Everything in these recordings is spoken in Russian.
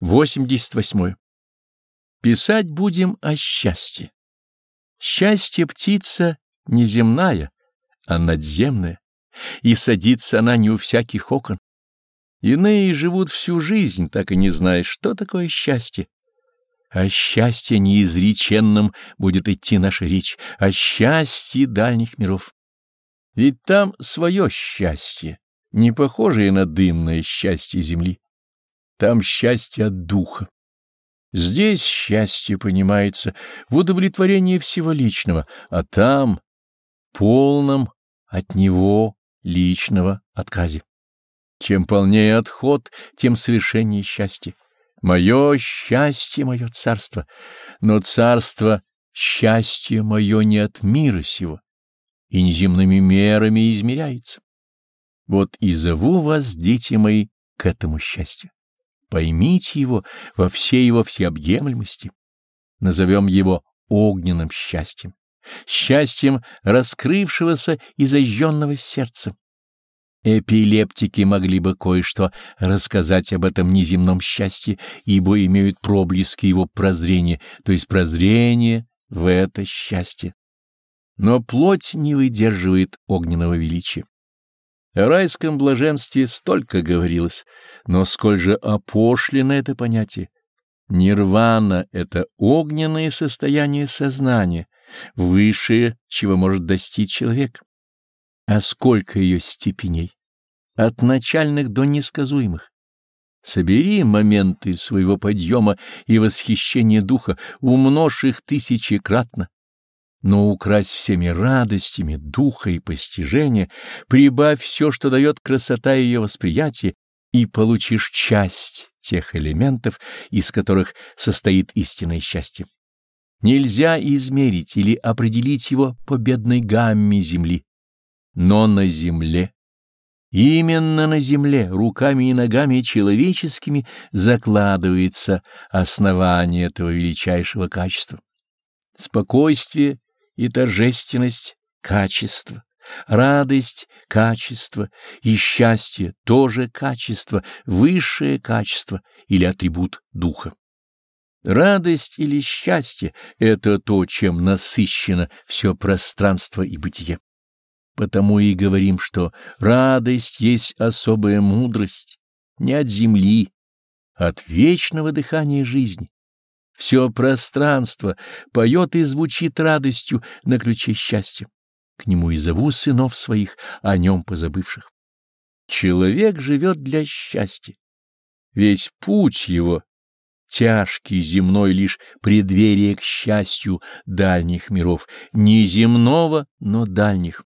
88. Писать будем о счастье. Счастье птица неземная, а надземная, и садится она не у всяких окон. Иные живут всю жизнь, так и не зная, что такое счастье. О счастье неизреченном будет идти наша речь, о счастье дальних миров. Ведь там свое счастье, не похожее на дымное счастье земли. Там счастье от духа. Здесь счастье понимается в удовлетворении всего личного, а там — полном от него личного отказе. Чем полнее отход, тем совершеннее счастье. Мое счастье, мое царство, но царство счастье мое не от мира сего и неземными мерами измеряется. Вот и зову вас, дети мои, к этому счастью. Поймите его во всей его всеобъемлемости. Назовем его огненным счастьем, счастьем раскрывшегося и зажженного сердца. Эпилептики могли бы кое-что рассказать об этом неземном счастье, ибо имеют проблески его прозрения, то есть прозрение в это счастье. Но плоть не выдерживает огненного величия. О райском блаженстве столько говорилось, но сколь же опошлено это понятие. Нирвана — это огненное состояние сознания, высшее, чего может достичь человек. А сколько ее степеней? От начальных до несказуемых. Собери моменты своего подъема и восхищения духа, умножь их тысячекратно но укрась всеми радостями духа и постижения, прибавь все, что дает красота ее восприятия, и получишь часть тех элементов, из которых состоит истинное счастье. Нельзя измерить или определить его по бедной гамме земли, но на земле, именно на земле, руками и ногами человеческими закладывается основание этого величайшего качества. Спокойствие и торжественность — качество, радость — качество, и счастье — тоже качество, высшее качество или атрибут духа. Радость или счастье — это то, чем насыщено все пространство и бытие. Потому и говорим, что радость есть особая мудрость, не от земли, а от вечного дыхания жизни. Все пространство поет и звучит радостью на ключе счастья. К нему и зову сынов своих, о нем позабывших. Человек живет для счастья. Весь путь его, тяжкий земной, лишь преддверие к счастью дальних миров, не земного, но дальних.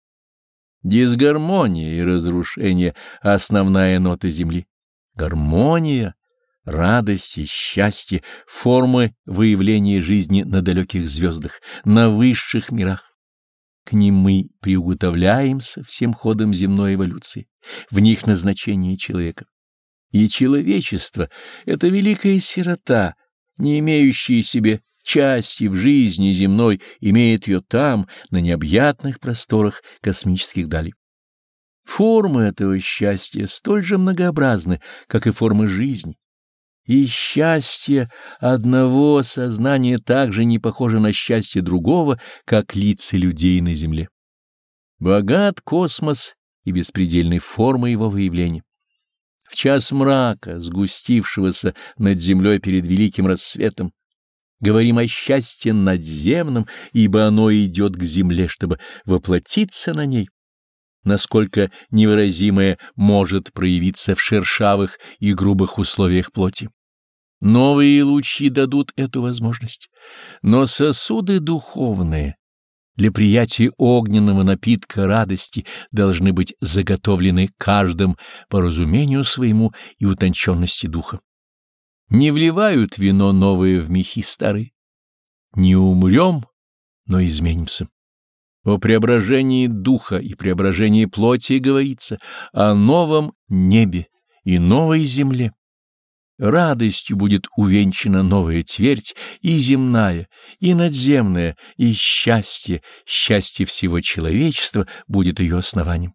Дисгармония и разрушение — основная нота земли. Гармония радость и счастье — формы выявления жизни на далеких звездах, на высших мирах. К ним мы приуготовляемся всем ходом земной эволюции, в них назначение человека. И человечество — это великая сирота, не имеющая себе части в жизни земной, имеет ее там, на необъятных просторах космических далей. Формы этого счастья столь же многообразны, как и формы жизни и счастье одного сознания также не похоже на счастье другого, как лица людей на земле. Богат космос и беспредельной формы его выявления. В час мрака, сгустившегося над землей перед великим рассветом, говорим о счастье надземном, ибо оно идет к земле, чтобы воплотиться на ней насколько невыразимое может проявиться в шершавых и грубых условиях плоти. Новые лучи дадут эту возможность, но сосуды духовные для приятия огненного напитка радости должны быть заготовлены каждым по разумению своему и утонченности духа. Не вливают вино новое в мехи старые. Не умрем, но изменимся. О преображении духа и преображении плоти говорится, о новом небе и новой земле. Радостью будет увенчана новая твердь и земная, и надземная, и счастье, счастье всего человечества будет ее основанием.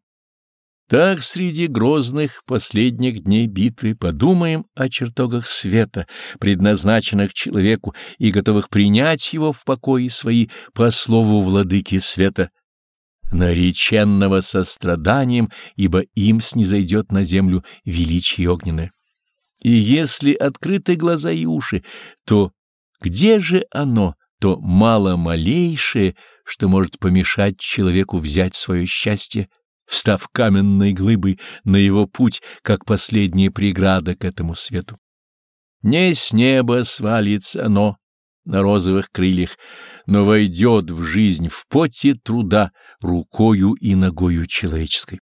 Так среди грозных последних дней битвы подумаем о чертогах света, предназначенных человеку и готовых принять его в покое свои по слову владыки света, нареченного состраданием, ибо им снизойдет на землю величие огненное. И если открыты глаза и уши, то где же оно, то мало малейшее, что может помешать человеку взять свое счастье, встав каменной глыбой на его путь, как последняя преграда к этому свету. Не с неба свалится оно на розовых крыльях, но войдет в жизнь в поте труда рукою и ногою человеческой.